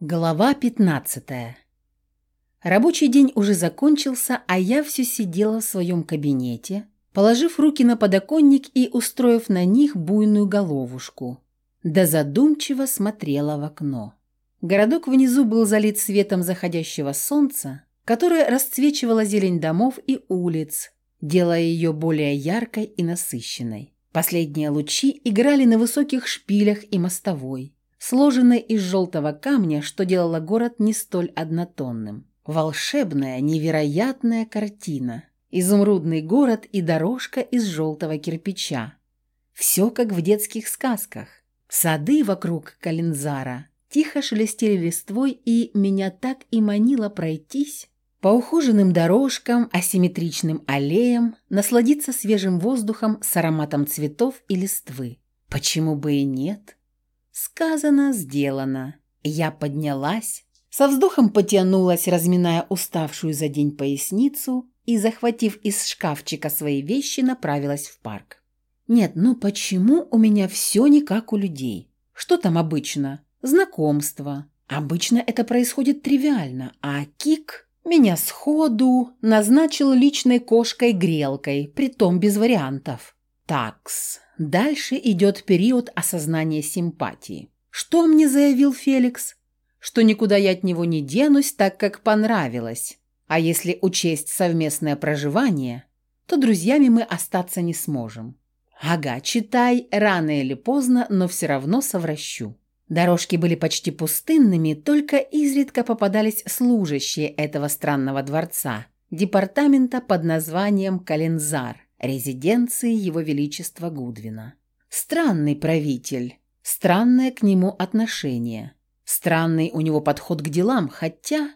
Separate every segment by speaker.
Speaker 1: Глава 15. Рабочий день уже закончился, а я все сидела в своем кабинете, положив руки на подоконник и устроив на них буйную головушку. Да задумчиво смотрела в окно. Городок внизу был залит светом заходящего солнца, которое расцвечивало зелень домов и улиц, делая ее более яркой и насыщенной. Последние лучи играли на высоких шпилях и мостовой сложенной из желтого камня, что делало город не столь однотонным. Волшебная, невероятная картина. Изумрудный город и дорожка из желтого кирпича. Все как в детских сказках. Сады вокруг Калинзара тихо шелестели листвой, и меня так и манило пройтись по ухоженным дорожкам, асимметричным аллеям, насладиться свежим воздухом с ароматом цветов и листвы. Почему бы и нет? Сказано, сделано. Я поднялась, со вздохом потянулась, разминая уставшую за день поясницу и, захватив из шкафчика свои вещи, направилась в парк. Нет, ну почему у меня все не как у людей? Что там обычно? Знакомство. Обычно это происходит тривиально, а Кик меня сходу назначил личной кошкой-грелкой, притом без вариантов. Такс. Дальше идет период осознания симпатии. Что мне заявил Феликс? Что никуда я от него не денусь, так как понравилось. А если учесть совместное проживание, то друзьями мы остаться не сможем. Ага, читай, рано или поздно, но все равно совращу. Дорожки были почти пустынными, только изредка попадались служащие этого странного дворца, департамента под названием Калензар резиденции Его Величества Гудвина. Странный правитель, странное к нему отношение, странный у него подход к делам, хотя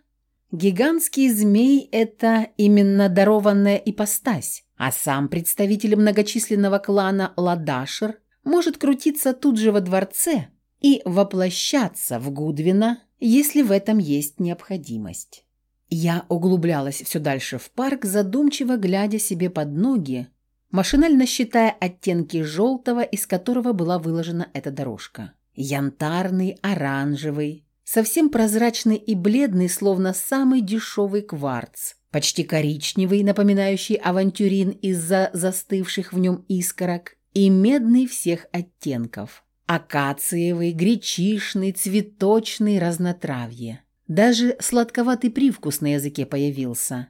Speaker 1: гигантский змей – это именно дарованная ипостась, а сам представитель многочисленного клана Ладашер может крутиться тут же во дворце и воплощаться в Гудвина, если в этом есть необходимость. Я углублялась все дальше в парк, задумчиво глядя себе под ноги, машинально считая оттенки желтого, из которого была выложена эта дорожка. Янтарный, оранжевый, совсем прозрачный и бледный, словно самый дешевый кварц, почти коричневый, напоминающий авантюрин из-за застывших в нем искорок, и медный всех оттенков. Акациевый, гречишный, цветочный, разнотравье. Даже сладковатый привкус на языке появился.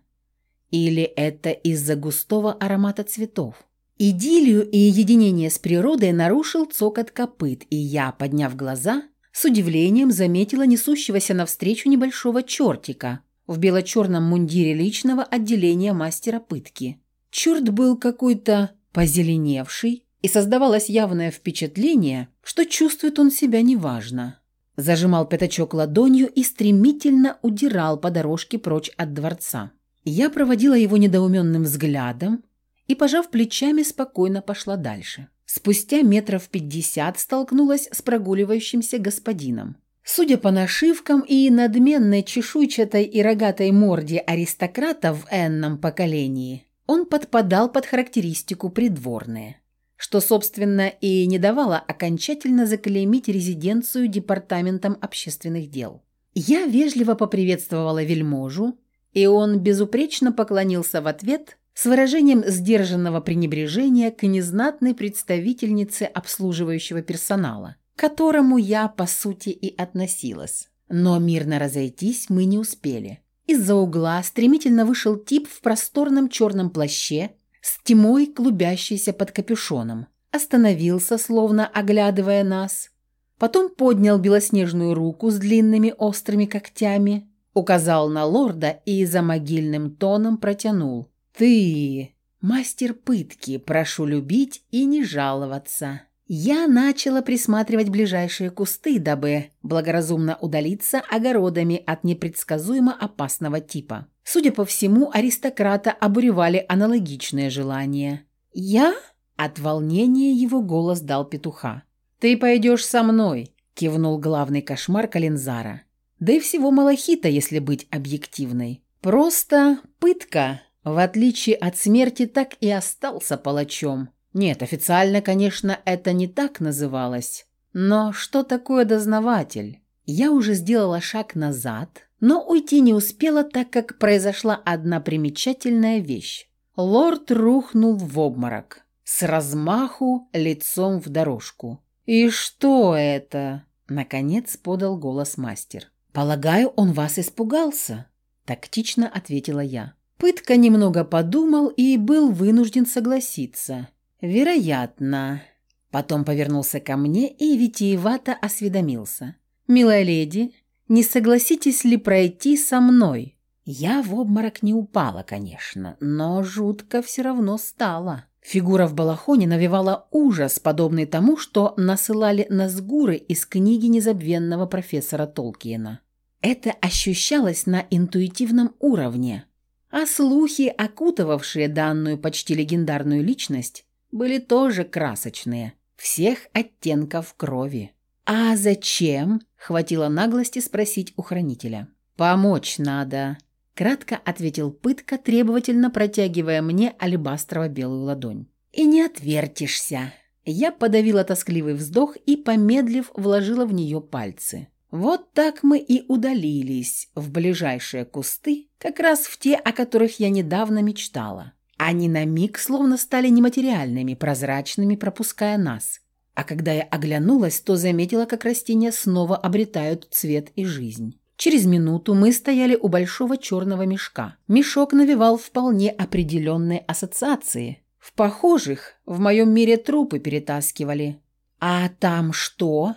Speaker 1: Или это из-за густого аромата цветов? Идиллию и единение с природой нарушил цокот копыт, и я, подняв глаза, с удивлением заметила несущегося навстречу небольшого чертика в бело-черном мундире личного отделения мастера пытки. Черт был какой-то позеленевший, и создавалось явное впечатление, что чувствует он себя неважно зажимал пятачок ладонью и стремительно удирал по дорожке прочь от дворца. Я проводила его недоуменным взглядом и, пожав плечами, спокойно пошла дальше. Спустя метров пятьдесят столкнулась с прогуливающимся господином. Судя по нашивкам и надменной чешуйчатой и рогатой морде аристократа в энном поколении, он подпадал под характеристику придворные что, собственно, и не давало окончательно заклеймить резиденцию Департаментом общественных дел. Я вежливо поприветствовала вельможу, и он безупречно поклонился в ответ с выражением сдержанного пренебрежения к незнатной представительнице обслуживающего персонала, к которому я, по сути, и относилась. Но мирно разойтись мы не успели. Из-за угла стремительно вышел тип в просторном черном плаще с тьмой, клубящейся под капюшоном. Остановился, словно оглядывая нас. Потом поднял белоснежную руку с длинными острыми когтями, указал на лорда и за могильным тоном протянул. «Ты, мастер пытки, прошу любить и не жаловаться». Я начала присматривать ближайшие кусты, дабы благоразумно удалиться огородами от непредсказуемо опасного типа. Судя по всему, аристократа обуревали аналогичные желания. «Я?» – от волнения его голос дал петуха. «Ты пойдешь со мной», – кивнул главный кошмар Калинзара. Да и всего Малахита, если быть объективной. Просто пытка, в отличие от смерти, так и остался палачом. Нет, официально, конечно, это не так называлось. Но что такое дознаватель? Я уже сделала шаг назад, но уйти не успела, так как произошла одна примечательная вещь. Лорд рухнул в обморок, с размаху лицом в дорожку. «И что это?» – наконец подал голос мастер. «Полагаю, он вас испугался?» – тактично ответила я. Пытка немного подумал и был вынужден согласиться. «Вероятно». Потом повернулся ко мне и витиевато осведомился. «Милая леди, не согласитесь ли пройти со мной?» Я в обморок не упала, конечно, но жутко все равно стало. Фигура в балахоне навевала ужас, подобный тому, что насылали Назгуры из книги незабвенного профессора Толкиена. Это ощущалось на интуитивном уровне, а слухи, окутывавшие данную почти легендарную личность, были тоже красочные, всех оттенков крови. «А зачем?» – хватило наглости спросить у хранителя. «Помочь надо», – кратко ответил пытка, требовательно протягивая мне алебастрово-белую ладонь. «И не отвертишься». Я подавила тоскливый вздох и, помедлив, вложила в нее пальцы. Вот так мы и удалились в ближайшие кусты, как раз в те, о которых я недавно мечтала. Они на миг словно стали нематериальными, прозрачными, пропуская нас. А когда я оглянулась, то заметила, как растения снова обретают цвет и жизнь. Через минуту мы стояли у большого черного мешка. Мешок навевал вполне определенные ассоциации. В похожих в моем мире трупы перетаскивали. «А там что?»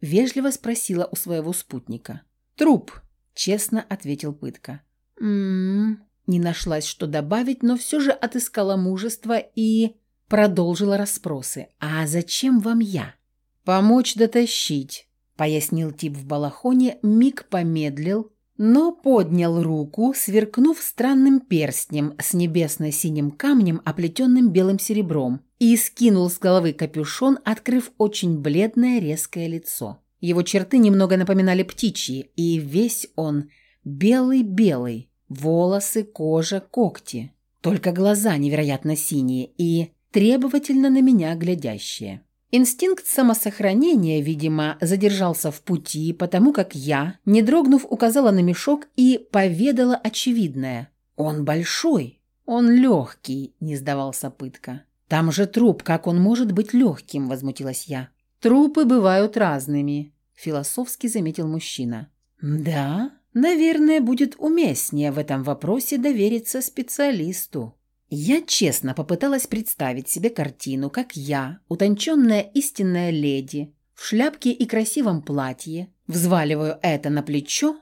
Speaker 1: Вежливо спросила у своего спутника. «Труп», — честно ответил пытка. «М-м-м». Не нашлась, что добавить, но все же отыскала мужество и продолжила расспросы. «А зачем вам я?» «Помочь дотащить», — пояснил тип в балахоне, миг помедлил, но поднял руку, сверкнув странным перстнем с небесно-синим камнем, оплетенным белым серебром, и скинул с головы капюшон, открыв очень бледное резкое лицо. Его черты немного напоминали птичьи, и весь он белый-белый, волосы, кожа, когти. Только глаза невероятно синие и требовательно на меня глядящие. Инстинкт самосохранения, видимо, задержался в пути, потому как я, не дрогнув, указала на мешок и поведала очевидное. «Он большой, он легкий», — не сдавался пытка. «Там же труп, как он может быть легким?» – возмутилась я. «Трупы бывают разными», – философски заметил мужчина. «Да, наверное, будет уместнее в этом вопросе довериться специалисту». Я честно попыталась представить себе картину, как я, утонченная истинная леди, в шляпке и красивом платье, взваливаю это на плечо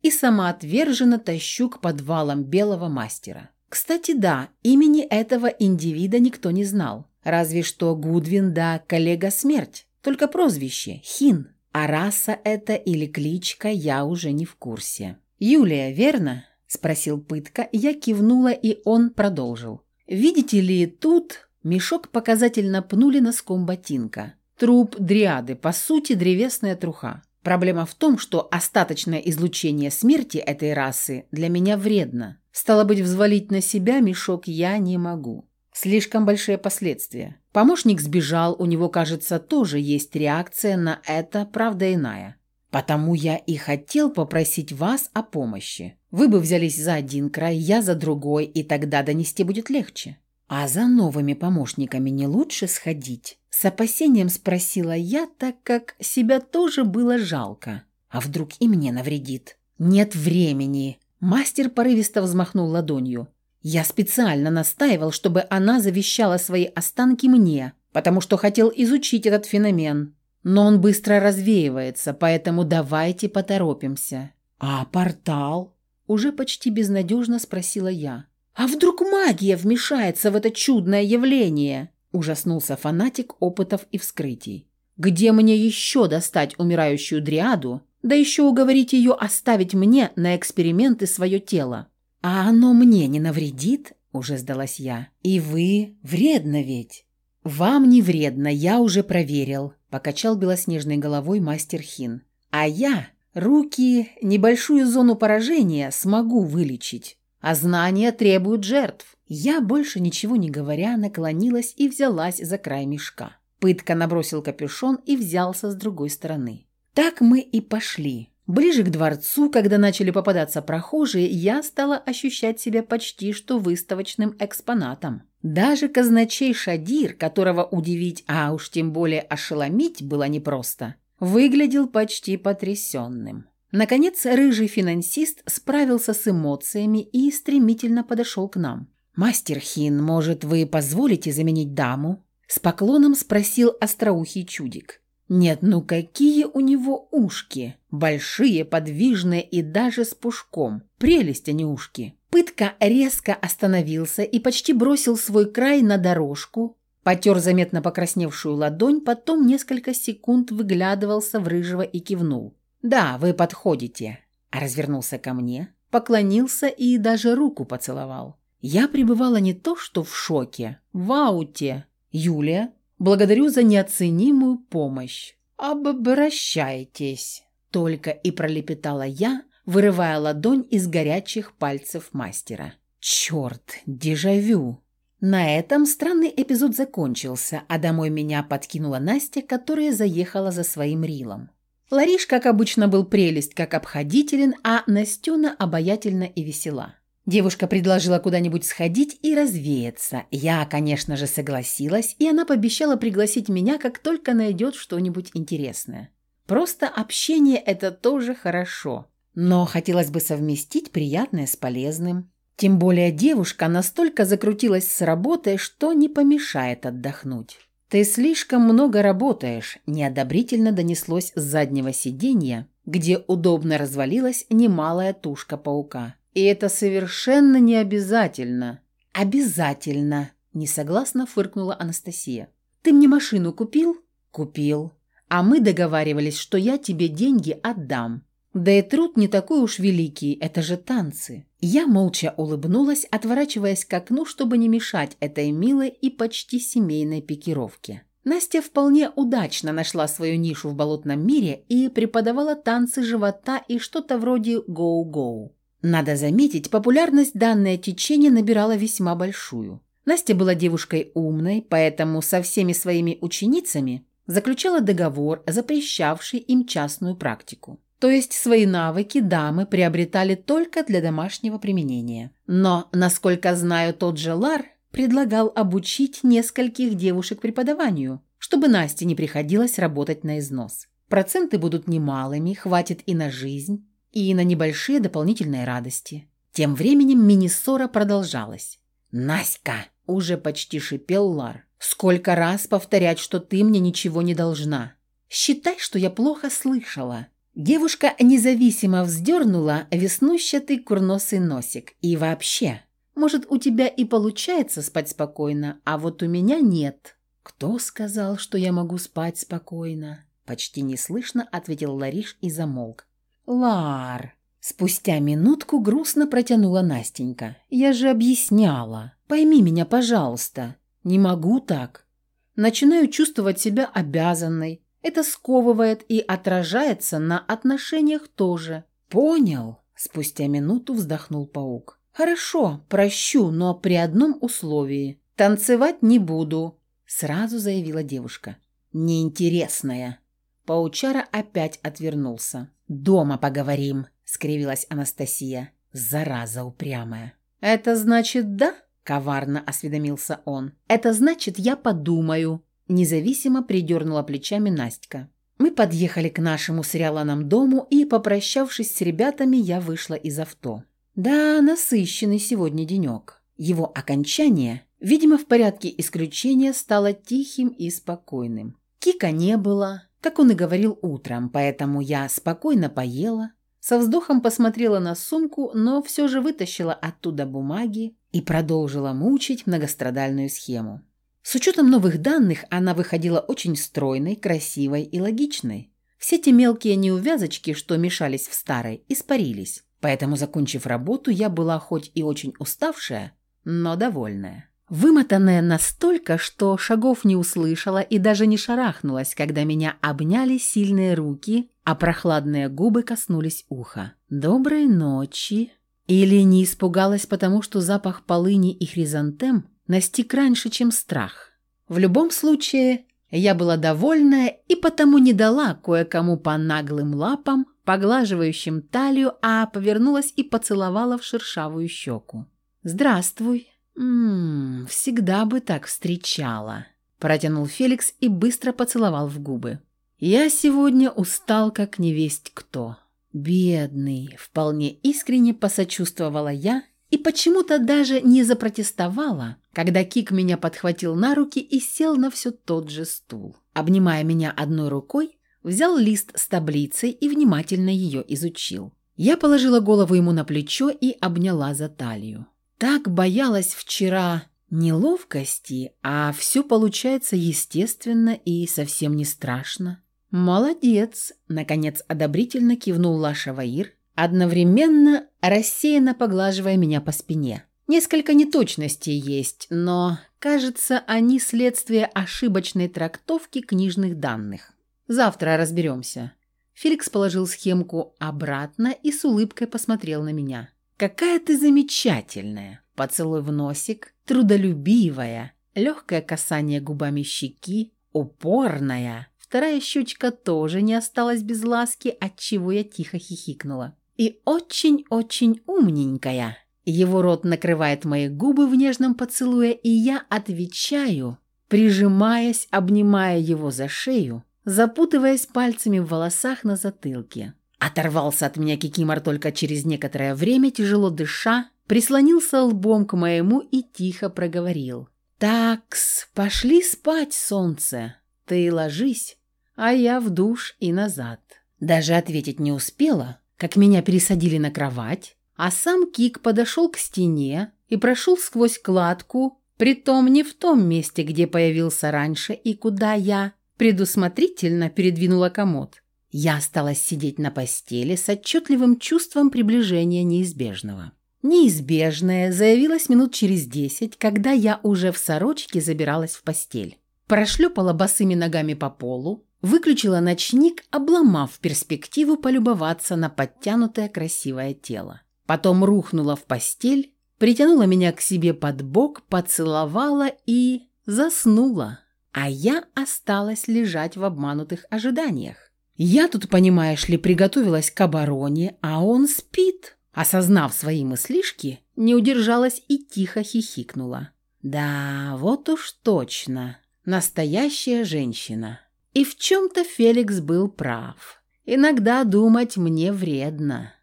Speaker 1: и самоотверженно тащу к подвалам белого мастера. Кстати, да, имени этого индивида никто не знал. Разве что Гудвин да коллега смерть. Только прозвище – Хин. А раса это или кличка, я уже не в курсе. «Юлия, верно?» – спросил Пытка. Я кивнула, и он продолжил. «Видите ли, тут...» Мешок показательно пнули носком ботинка. Труп дриады, по сути, древесная труха. Проблема в том, что остаточное излучение смерти этой расы для меня вредно. Стало быть, взвалить на себя мешок я не могу. Слишком большие последствия. Помощник сбежал, у него, кажется, тоже есть реакция на это, правда иная. Потому я и хотел попросить вас о помощи. Вы бы взялись за один край, я за другой, и тогда донести будет легче. А за новыми помощниками не лучше сходить? С опасением спросила я, так как себя тоже было жалко. А вдруг и мне навредит? Нет времени. Мастер порывисто взмахнул ладонью. «Я специально настаивал, чтобы она завещала свои останки мне, потому что хотел изучить этот феномен. Но он быстро развеивается, поэтому давайте поторопимся». «А портал?» – уже почти безнадежно спросила я. «А вдруг магия вмешается в это чудное явление?» – ужаснулся фанатик опытов и вскрытий. «Где мне еще достать умирающую дриаду, да еще уговорить ее оставить мне на эксперименты свое тело. А оно мне не навредит, уже сдалась я. И вы вредно ведь. Вам не вредно, я уже проверил, покачал белоснежной головой мастер Хин. А я руки, небольшую зону поражения смогу вылечить. А знания требуют жертв. Я, больше ничего не говоря, наклонилась и взялась за край мешка. Пытка набросил капюшон и взялся с другой стороны. Так мы и пошли. Ближе к дворцу, когда начали попадаться прохожие, я стала ощущать себя почти что выставочным экспонатом. Даже казначей Шадир, которого удивить, а уж тем более ошеломить было непросто, выглядел почти потрясенным. Наконец, рыжий финансист справился с эмоциями и стремительно подошел к нам. «Мастер Хин, может, вы позволите заменить даму?» С поклоном спросил остроухий чудик. «Нет, ну какие у него ушки! Большие, подвижные и даже с пушком. Прелесть, а не ушки!» Пытка резко остановился и почти бросил свой край на дорожку, потер заметно покрасневшую ладонь, потом несколько секунд выглядывался в рыжего и кивнул. «Да, вы подходите», а развернулся ко мне, поклонился и даже руку поцеловал. Я пребывала не то что в шоке, в ауте. «Юлия, благодарю за неоценимую помощь. Обращайтесь», — только и пролепетала я, вырывая ладонь из горячих пальцев мастера. «Черт, дежавю!» На этом странный эпизод закончился, а домой меня подкинула Настя, которая заехала за своим рилом. Лариш, как обычно, был прелесть, как обходителен, а Настюна обаятельна и весела. Девушка предложила куда-нибудь сходить и развеяться. Я, конечно же, согласилась, и она пообещала пригласить меня, как только найдет что-нибудь интересное. Просто общение – это тоже хорошо. Но хотелось бы совместить приятное с полезным. Тем более девушка настолько закрутилась с работой, что не помешает отдохнуть. «Ты слишком много работаешь», – неодобрительно донеслось с заднего сиденья, где удобно развалилась немалая тушка паука. «И это совершенно не обязательно». «Обязательно», – несогласно фыркнула Анастасия. «Ты мне машину купил?» «Купил. А мы договаривались, что я тебе деньги отдам. Да и труд не такой уж великий, это же танцы. Я молча улыбнулась, отворачиваясь к окну, чтобы не мешать этой милой и почти семейной пикировке. Настя вполне удачно нашла свою нишу в болотном мире и преподавала танцы живота и что-то вроде гоу-гоу. Надо заметить, популярность данное течение набирала весьма большую. Настя была девушкой умной, поэтому со всеми своими ученицами заключала договор, запрещавший им частную практику. То есть свои навыки дамы приобретали только для домашнего применения. Но, насколько знаю, тот же Лар предлагал обучить нескольких девушек преподаванию, чтобы Насте не приходилось работать на износ. Проценты будут немалыми, хватит и на жизнь, и на небольшие дополнительные радости. Тем временем мини-ссора продолжалась. «Наська!» – уже почти шипел Лар. «Сколько раз повторять, что ты мне ничего не должна? Считай, что я плохо слышала. Девушка независимо вздернула веснущатый курносый носик. И вообще, может, у тебя и получается спать спокойно, а вот у меня нет. Кто сказал, что я могу спать спокойно? Почти неслышно ответил Лариш и замолк. Лар. Спустя минутку грустно протянула Настенька. Я же объясняла. Пойми меня, пожалуйста. Не могу так. Начинаю чувствовать себя обязанной, это сковывает и отражается на отношениях тоже. Понял? Спустя минуту вздохнул паук. Хорошо, прощу, но при одном условии. Танцевать не буду, сразу заявила девушка. Неинтересная. Паучара опять отвернулся. «Дома поговорим», — скривилась Анастасия. «Зараза упрямая». «Это значит да?» — коварно осведомился он. «Это значит, я подумаю», Независимо придернула плечами Настя. Мы подъехали к нашему с Ряланом дому, и, попрощавшись с ребятами, я вышла из авто. Да, насыщенный сегодня денек. Его окончание, видимо, в порядке исключения, стало тихим и спокойным. Кика не было, как он и говорил утром, поэтому я спокойно поела, со вздохом посмотрела на сумку, но все же вытащила оттуда бумаги и продолжила мучить многострадальную схему. С учетом новых данных она выходила очень стройной, красивой и логичной. Все те мелкие неувязочки, что мешались в старой, испарились. Поэтому, закончив работу, я была хоть и очень уставшая, но довольная. Вымотанная настолько, что шагов не услышала и даже не шарахнулась, когда меня обняли сильные руки, а прохладные губы коснулись уха. «Доброй ночи!» Или не испугалась, потому что запах полыни и хризантем настиг раньше, чем страх. В любом случае, Я была довольная и потому не дала кое-кому по наглым лапам, поглаживающим талию, а повернулась и поцеловала в шершавую щеку. «Здравствуй». «Ммм, всегда бы так встречала», – протянул Феликс и быстро поцеловал в губы. «Я сегодня устал, как невесть кто». «Бедный», – вполне искренне посочувствовала я и почему-то даже не запротестовала, когда Кик меня подхватил на руки и сел на все тот же стул. Обнимая меня одной рукой, взял лист с таблицей и внимательно ее изучил. Я положила голову ему на плечо и обняла за талию. Так боялась вчера неловкости, а все получается естественно и совсем не страшно. «Молодец!» – наконец одобрительно кивнул Лаша Ваир, одновременно рассеянно поглаживая меня по спине. Несколько неточностей есть, но, кажется, они следствие ошибочной трактовки книжных данных. Завтра разберемся. Феликс положил схемку обратно и с улыбкой посмотрел на меня. «Какая ты замечательная!» Поцелуй в носик, трудолюбивая, легкое касание губами щеки, упорная. Вторая щечка тоже не осталась без ласки, отчего я тихо хихикнула и очень-очень умненькая. Его рот накрывает мои губы в нежном поцелуе, и я отвечаю, прижимаясь, обнимая его за шею, запутываясь пальцами в волосах на затылке. Оторвался от меня Кикимор только через некоторое время, тяжело дыша, прислонился лбом к моему и тихо проговорил. «Такс, пошли спать, солнце. Ты ложись, а я в душ и назад». Даже ответить не успела, как меня пересадили на кровать, а сам Кик подошел к стене и прошел сквозь кладку, притом не в том месте, где появился раньше и куда я предусмотрительно передвинула комод. Я осталась сидеть на постели с отчетливым чувством приближения неизбежного. Неизбежное заявилось минут через десять, когда я уже в сорочке забиралась в постель. Прошлепала босыми ногами по полу, Выключила ночник, обломав перспективу полюбоваться на подтянутое красивое тело. Потом рухнула в постель, притянула меня к себе под бок, поцеловала и заснула. А я осталась лежать в обманутых ожиданиях. Я тут, понимаешь ли, приготовилась к обороне, а он спит. Осознав свои мыслишки, не удержалась и тихо хихикнула. Да, вот уж точно, настоящая женщина. И в чем-то Феликс был прав. Иногда думать мне вредно.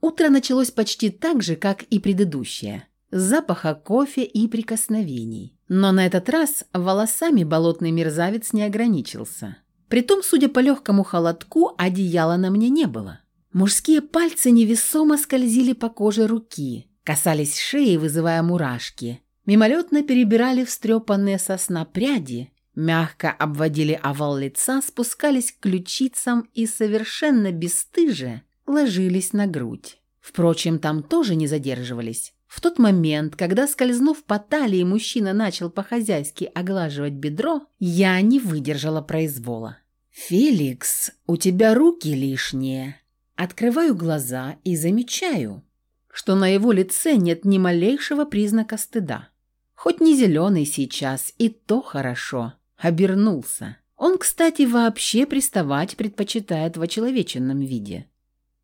Speaker 1: Утро началось почти так же, как и предыдущее. Запаха кофе и прикосновений. Но на этот раз волосами болотный мерзавец не ограничился. Притом, судя по легкому холодку, одеяла на мне не было. Мужские пальцы невесомо скользили по коже руки, касались шеи, вызывая мурашки. Мимолетно перебирали встрепанные сосна пряди, Мягко обводили овал лица, спускались к ключицам и совершенно бесстыже ложились на грудь. Впрочем, там тоже не задерживались. В тот момент, когда, скользнув по талии, мужчина начал по-хозяйски оглаживать бедро, я не выдержала произвола. «Феликс, у тебя руки лишние». Открываю глаза и замечаю, что на его лице нет ни малейшего признака стыда. Хоть не зеленый сейчас, и то хорошо обернулся. Он, кстати, вообще приставать предпочитает в очеловеченном виде.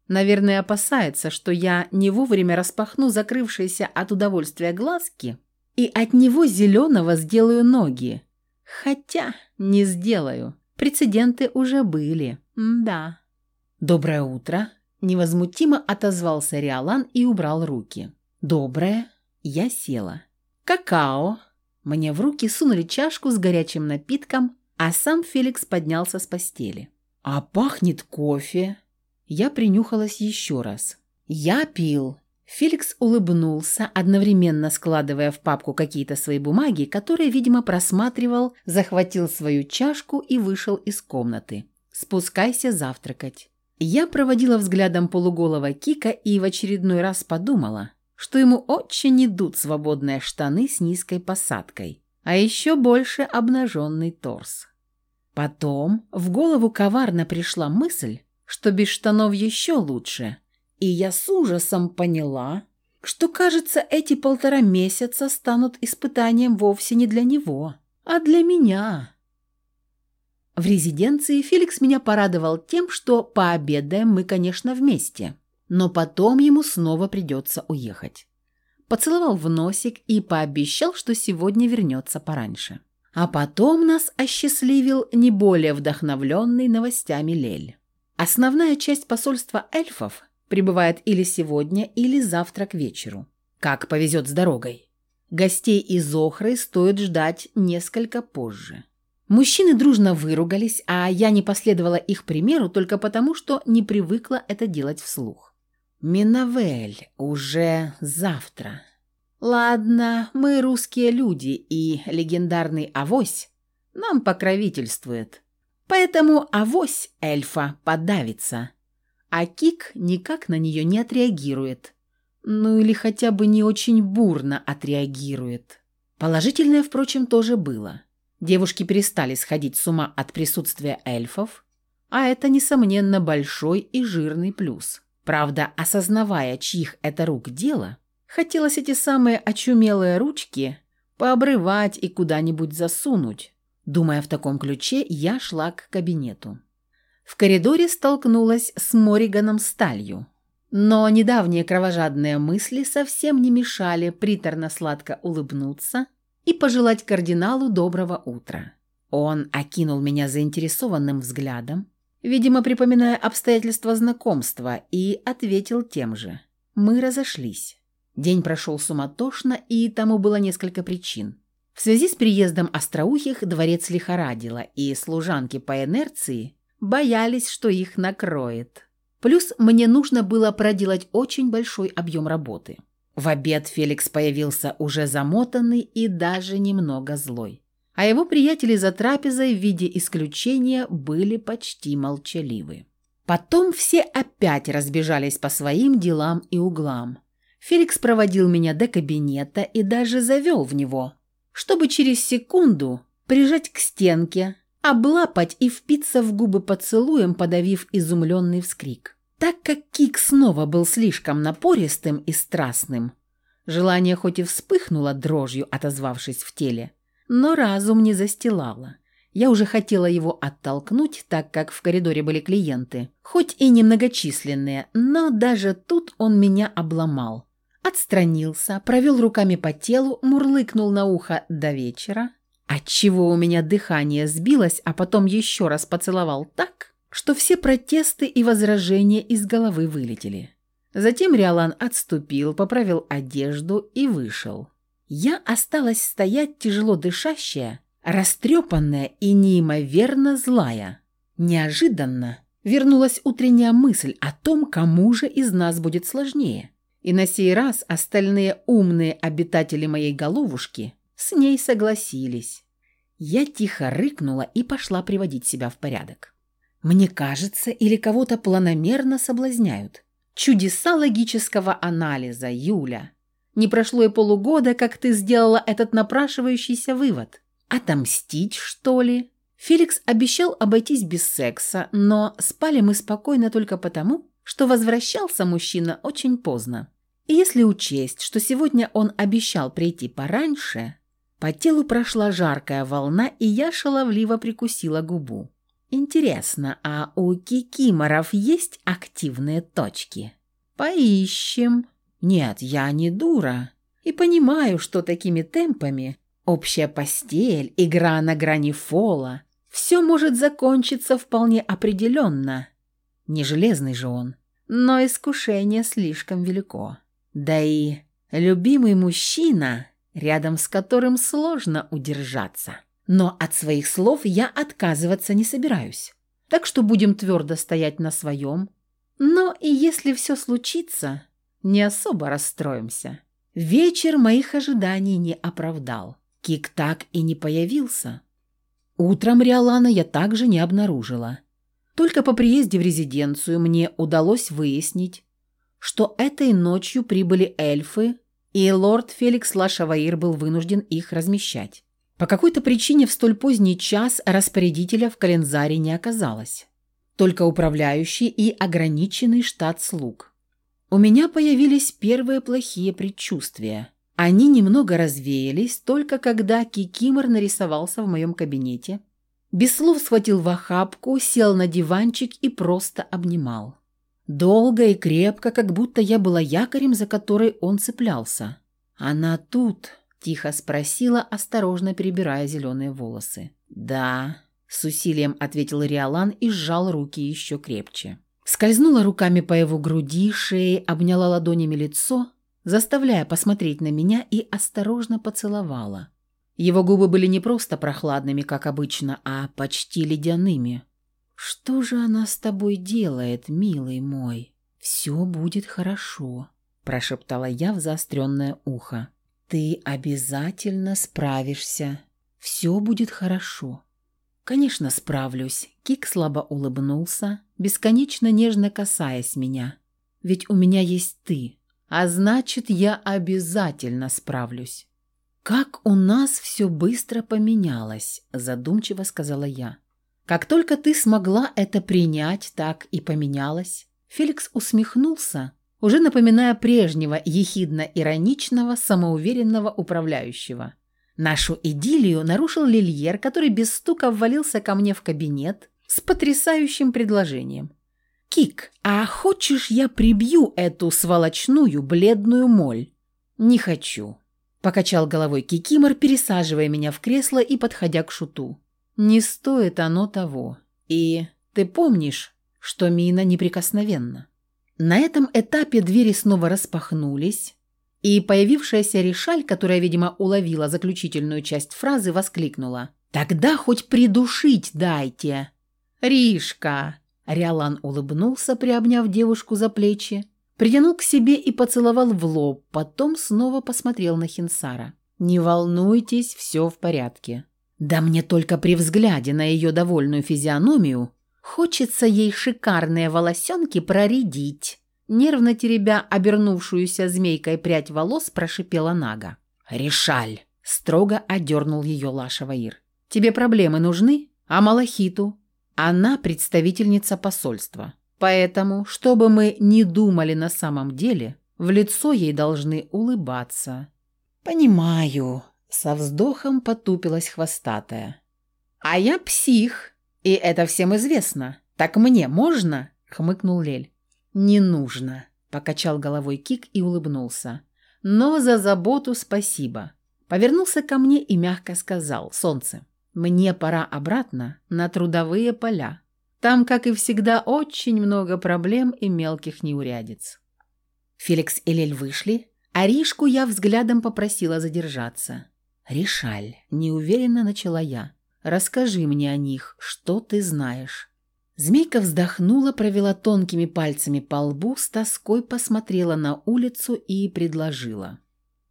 Speaker 1: Наверное, опасается, что я не вовремя распахну закрывшиеся от удовольствия глазки и от него зеленого сделаю ноги. Хотя не сделаю. Прецеденты уже были. М да. «Доброе утро», – невозмутимо отозвался Риолан и убрал руки. «Доброе». Я села. «Какао», мне в руки сунули чашку с горячим напитком, а сам Феликс поднялся с постели. «А пахнет кофе!» Я принюхалась еще раз. «Я пил!» Феликс улыбнулся, одновременно складывая в папку какие-то свои бумаги, которые, видимо, просматривал, захватил свою чашку и вышел из комнаты. «Спускайся завтракать». Я проводила взглядом полуголого Кика и в очередной раз подумала – что ему очень идут свободные штаны с низкой посадкой, а еще больше обнаженный торс. Потом в голову коварно пришла мысль, что без штанов еще лучше, и я с ужасом поняла, что, кажется, эти полтора месяца станут испытанием вовсе не для него, а для меня. В резиденции Феликс меня порадовал тем, что пообедаем мы, конечно, вместе, но потом ему снова придется уехать. Поцеловал в носик и пообещал, что сегодня вернется пораньше. А потом нас осчастливил не более вдохновленный новостями Лель. Основная часть посольства эльфов прибывает или сегодня, или завтра к вечеру. Как повезет с дорогой. Гостей из Охры стоит ждать несколько позже. Мужчины дружно выругались, а я не последовала их примеру только потому, что не привыкла это делать вслух. «Минавель, уже завтра». «Ладно, мы русские люди, и легендарный авось нам покровительствует. Поэтому авось эльфа подавится, а Кик никак на нее не отреагирует. Ну или хотя бы не очень бурно отреагирует. Положительное, впрочем, тоже было». Девушки перестали сходить с ума от присутствия эльфов, а это, несомненно, большой и жирный плюс. Правда, осознавая, чьих это рук дело, хотелось эти самые очумелые ручки пообрывать и куда-нибудь засунуть. Думая в таком ключе, я шла к кабинету. В коридоре столкнулась с Мориганом Сталью. Но недавние кровожадные мысли совсем не мешали приторно-сладко улыбнуться – и пожелать кардиналу доброго утра. Он окинул меня заинтересованным взглядом, видимо, припоминая обстоятельства знакомства, и ответил тем же. Мы разошлись. День прошел суматошно, и тому было несколько причин. В связи с приездом остроухих дворец лихорадило, и служанки по инерции боялись, что их накроет. Плюс мне нужно было проделать очень большой объем работы. В обед Феликс появился уже замотанный и даже немного злой. А его приятели за трапезой в виде исключения были почти молчаливы. Потом все опять разбежались по своим делам и углам. Феликс проводил меня до кабинета и даже завел в него, чтобы через секунду прижать к стенке, облапать и впиться в губы поцелуем, подавив изумленный вскрик. Так как Кик снова был слишком напористым и страстным, желание хоть и вспыхнуло дрожью, отозвавшись в теле, но разум не застилало. Я уже хотела его оттолкнуть, так как в коридоре были клиенты, хоть и немногочисленные, но даже тут он меня обломал. Отстранился, провел руками по телу, мурлыкнул на ухо до вечера, отчего у меня дыхание сбилось, а потом еще раз поцеловал так, что все протесты и возражения из головы вылетели. Затем Риолан отступил, поправил одежду и вышел. Я осталась стоять тяжело дышащая, растрепанная и неимоверно злая. Неожиданно вернулась утренняя мысль о том, кому же из нас будет сложнее. И на сей раз остальные умные обитатели моей головушки с ней согласились. Я тихо рыкнула и пошла приводить себя в порядок. Мне кажется, или кого-то планомерно соблазняют. Чудеса логического анализа, Юля. Не прошло и полугода, как ты сделала этот напрашивающийся вывод. Отомстить, что ли? Феликс обещал обойтись без секса, но спали мы спокойно только потому, что возвращался мужчина очень поздно. И если учесть, что сегодня он обещал прийти пораньше, по телу прошла жаркая волна, и я шаловливо прикусила губу. Интересно, а у кикиморов есть активные точки? Поищем. Нет, я не дура. И понимаю, что такими темпами общая постель, игра на грани фола, все может закончиться вполне определенно. Не железный же он, но искушение слишком велико. Да и любимый мужчина, рядом с которым сложно удержаться. Но от своих слов я отказываться не собираюсь. Так что будем твердо стоять на своем. Но и если все случится, не особо расстроимся. Вечер моих ожиданий не оправдал. Кик так и не появился. Утром Риолана я также не обнаружила. Только по приезде в резиденцию мне удалось выяснить, что этой ночью прибыли эльфы, и лорд Феликс Лашаваир был вынужден их размещать. По какой-то причине в столь поздний час распорядителя в календаре не оказалось. Только управляющий и ограниченный штат слуг. У меня появились первые плохие предчувствия. Они немного развеялись, только когда Кикимор нарисовался в моем кабинете Без слов схватил в охапку, сел на диванчик и просто обнимал. Долго и крепко, как будто я была якорем, за который он цеплялся. «Она тут?» – тихо спросила, осторожно перебирая зеленые волосы. «Да», – с усилием ответил Риолан и сжал руки еще крепче. Скользнула руками по его груди, шее, обняла ладонями лицо, заставляя посмотреть на меня и осторожно поцеловала. Его губы были не просто прохладными, как обычно, а почти ледяными. «Что же она с тобой делает, милый мой? Все будет хорошо», – прошептала я в заостренное ухо. «Ты обязательно справишься. Все будет хорошо». «Конечно, справлюсь», – Кик слабо улыбнулся, бесконечно нежно касаясь меня. «Ведь у меня есть ты, а значит, я обязательно справлюсь». «Как у нас все быстро поменялось», – задумчиво сказала я. Как только ты смогла это принять, так и поменялось. Феликс усмехнулся, уже напоминая прежнего ехидно-ироничного, самоуверенного управляющего. Нашу идиллию нарушил Лильер, который без стука ввалился ко мне в кабинет с потрясающим предложением. «Кик, а хочешь я прибью эту сволочную бледную моль?» «Не хочу», – покачал головой Кикимор, пересаживая меня в кресло и подходя к шуту. Не стоит оно того. И ты помнишь, что мина неприкосновенна. На этом этапе двери снова распахнулись, и появившаяся Решаль, которая, видимо, уловила заключительную часть фразы, воскликнула. «Тогда хоть придушить дайте!» «Ришка!» Риолан улыбнулся, приобняв девушку за плечи, притянул к себе и поцеловал в лоб, потом снова посмотрел на Хинсара. «Не волнуйтесь, все в порядке. Да мне только при взгляде на ее довольную физиономию хочется ей шикарные волосенки проредить. Нервно теребя обернувшуюся змейкой прядь волос, прошипела Нага. «Решаль!» – строго одернул ее Лаша Ваир. «Тебе проблемы нужны? А Малахиту?» Она представительница посольства. Поэтому, что бы мы ни думали на самом деле, в лицо ей должны улыбаться. «Понимаю», со вздохом потупилась хвостатая. «А я псих, и это всем известно. Так мне можно?» — хмыкнул Лель. «Не нужно», — покачал головой Кик и улыбнулся. «Но за заботу спасибо». Повернулся ко мне и мягко сказал «Солнце, мне пора обратно на трудовые поля. Там, как и всегда, очень много проблем и мелких неурядиц». Феликс и Лель вышли, а Ришку я взглядом попросила задержаться. «Решаль», — неуверенно начала я. «Расскажи мне о них, что ты знаешь». Змейка вздохнула, провела тонкими пальцами по лбу, с тоской посмотрела на улицу и предложила.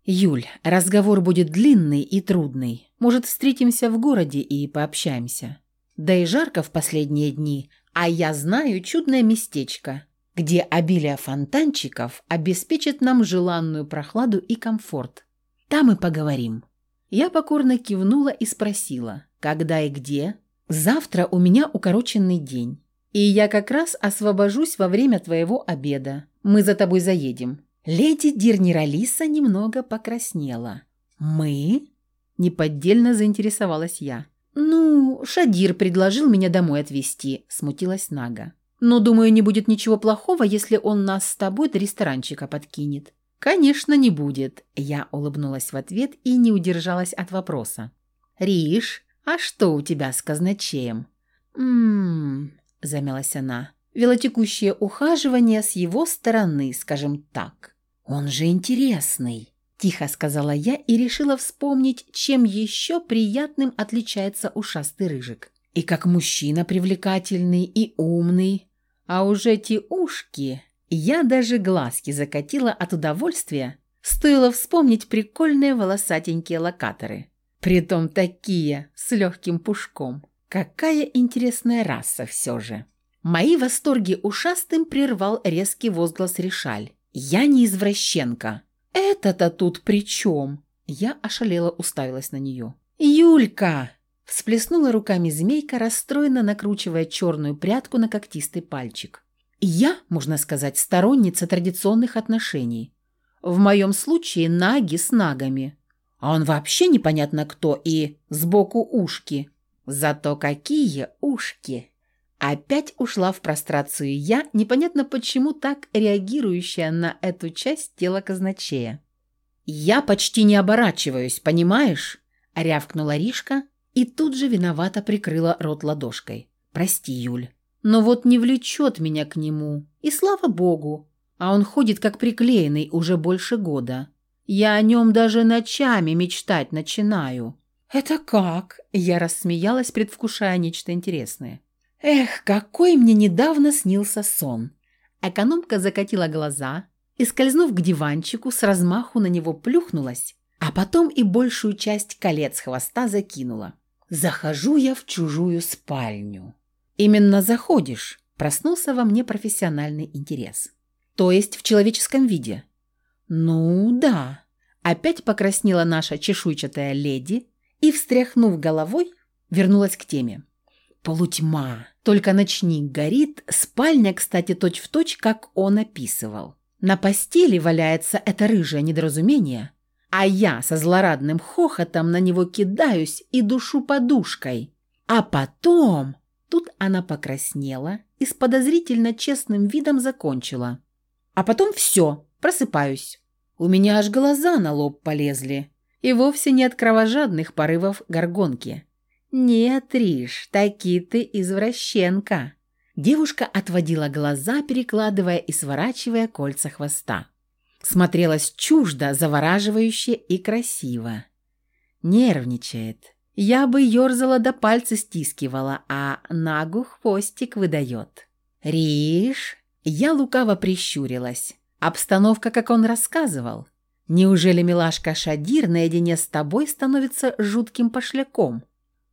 Speaker 1: «Юль, разговор будет длинный и трудный. Может, встретимся в городе и пообщаемся. Да и жарко в последние дни, а я знаю чудное местечко, где обилие фонтанчиков обеспечит нам желанную прохладу и комфорт. Там и поговорим». Я покорно кивнула и спросила, когда и где. «Завтра у меня укороченный день, и я как раз освобожусь во время твоего обеда. Мы за тобой заедем». Леди Дирниралиса немного покраснела. «Мы?» – неподдельно заинтересовалась я. «Ну, Шадир предложил меня домой отвезти», – смутилась Нага. «Но, думаю, не будет ничего плохого, если он нас с тобой до ресторанчика подкинет. «Конечно, не будет», – я улыбнулась в ответ и не удержалась от вопроса. «Риш, а что у тебя с казначеем?» «М-м-м», замялась она. «Велотекущее ухаживание с его стороны, скажем так. Он же интересный», – тихо сказала я и решила вспомнить, чем еще приятным отличается ушастый рыжик. И как мужчина привлекательный и умный, а уже эти ушки я даже глазки закатила от удовольствия, стоило вспомнить прикольные волосатенькие локаторы. Притом такие, с легким пушком. Какая интересная раса все же. Мои восторги ушастым прервал резкий возглас Решаль. «Я не извращенка». «Это-то тут при чем?» Я ошалела уставилась на нее. «Юлька!» Всплеснула руками змейка, расстроенно накручивая черную прядку на когтистый пальчик. Я, можно сказать, сторонница традиционных отношений. В моем случае наги с нагами. А он вообще непонятно кто и сбоку ушки. Зато какие ушки! Опять ушла в прострацию я, непонятно почему так реагирующая на эту часть тела казначея. «Я почти не оборачиваюсь, понимаешь?» – рявкнула Ришка и тут же виновато прикрыла рот ладошкой. «Прости, Юль, но вот не влечет меня к нему, и слава богу, а он ходит как приклеенный уже больше года. Я о нем даже ночами мечтать начинаю». «Это как?» – я рассмеялась, предвкушая нечто интересное. Эх, какой мне недавно снился сон. Экономка закатила глаза и, скользнув к диванчику, с размаху на него плюхнулась, а потом и большую часть колец хвоста закинула. Захожу я в чужую спальню. Именно заходишь. Проснулся во мне профессиональный интерес. То есть в человеческом виде. Ну, да. Опять покраснела наша чешуйчатая леди и, встряхнув головой, вернулась к теме. Полутьма. Только ночник горит, спальня, кстати, точь-в-точь, точь, как он описывал. На постели валяется это рыжее недоразумение, а я со злорадным хохотом на него кидаюсь и душу подушкой. А потом... Тут она покраснела и с подозрительно честным видом закончила. А потом все, просыпаюсь. У меня аж глаза на лоб полезли. И вовсе не от кровожадных порывов горгонки. «Нет, Риш, таки ты извращенка». Девушка отводила глаза, перекладывая и сворачивая кольца хвоста. Смотрелась чуждо, завораживающе и красиво. Нервничает. Я бы ерзала до пальца стискивала, а нагу хвостик выдает. «Риш?» Я лукаво прищурилась. Обстановка, как он рассказывал. Неужели милашка Шадир наедине с тобой становится жутким пошляком?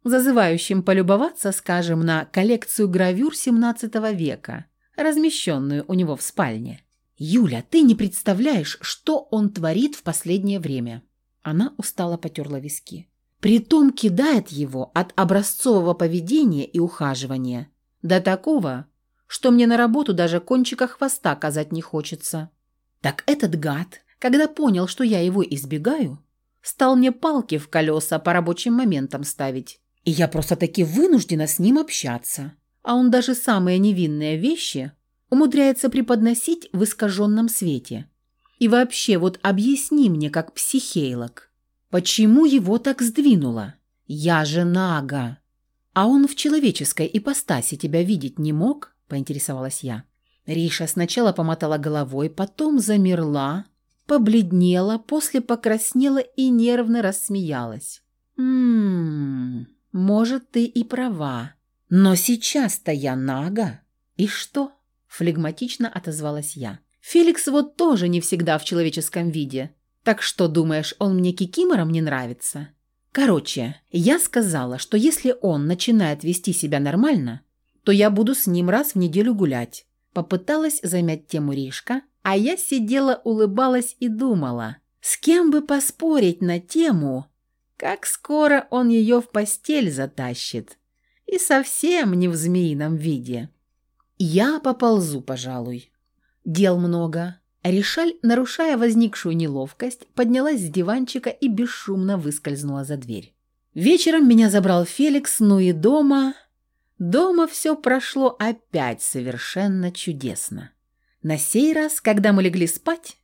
Speaker 1: зазывающим полюбоваться, скажем, на коллекцию гравюр XVII века, размещенную у него в спальне. «Юля, ты не представляешь, что он творит в последнее время!» Она устало потерла виски. Притом кидает его от образцового поведения и ухаживания до такого, что мне на работу даже кончика хвоста казать не хочется. Так этот гад, когда понял, что я его избегаю, стал мне палки в колеса по рабочим моментам ставить. И я просто-таки вынуждена с ним общаться. А он даже самые невинные вещи умудряется преподносить в искаженном свете. И вообще, вот объясни мне, как психейлог, почему его так сдвинуло? Я же Нага. А он в человеческой ипостаси тебя видеть не мог? Поинтересовалась я. Риша сначала помотала головой, потом замерла, побледнела, после покраснела и нервно рассмеялась. «М-м-м...» Может, ты и права. Но сейчас-то я нага. И что? Флегматично отозвалась я. Феликс вот тоже не всегда в человеческом виде. Так что, думаешь, он мне кикимором не нравится? Короче, я сказала, что если он начинает вести себя нормально, то я буду с ним раз в неделю гулять. Попыталась замять тему Ришка, а я сидела, улыбалась и думала, с кем бы поспорить на тему, как скоро он ее в постель затащит. И совсем не в змеином виде. Я поползу, пожалуй. Дел много. Решаль, нарушая возникшую неловкость, поднялась с диванчика и бесшумно выскользнула за дверь. Вечером меня забрал Феликс, ну и дома... Дома все прошло опять совершенно чудесно. На сей раз, когда мы легли спать,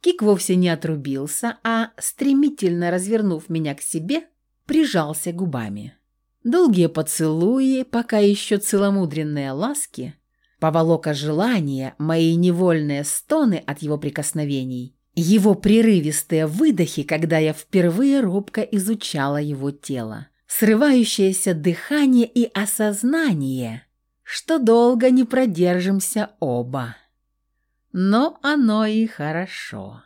Speaker 1: Кик вовсе не отрубился, а, стремительно развернув меня к себе, прижался губами. Долгие поцелуи, пока еще целомудренные ласки, поволока желания, мои невольные стоны от его прикосновений, его прерывистые выдохи, когда я впервые робко изучала его тело, срывающееся дыхание и осознание, что долго не продержимся оба. Но оно и хорошо.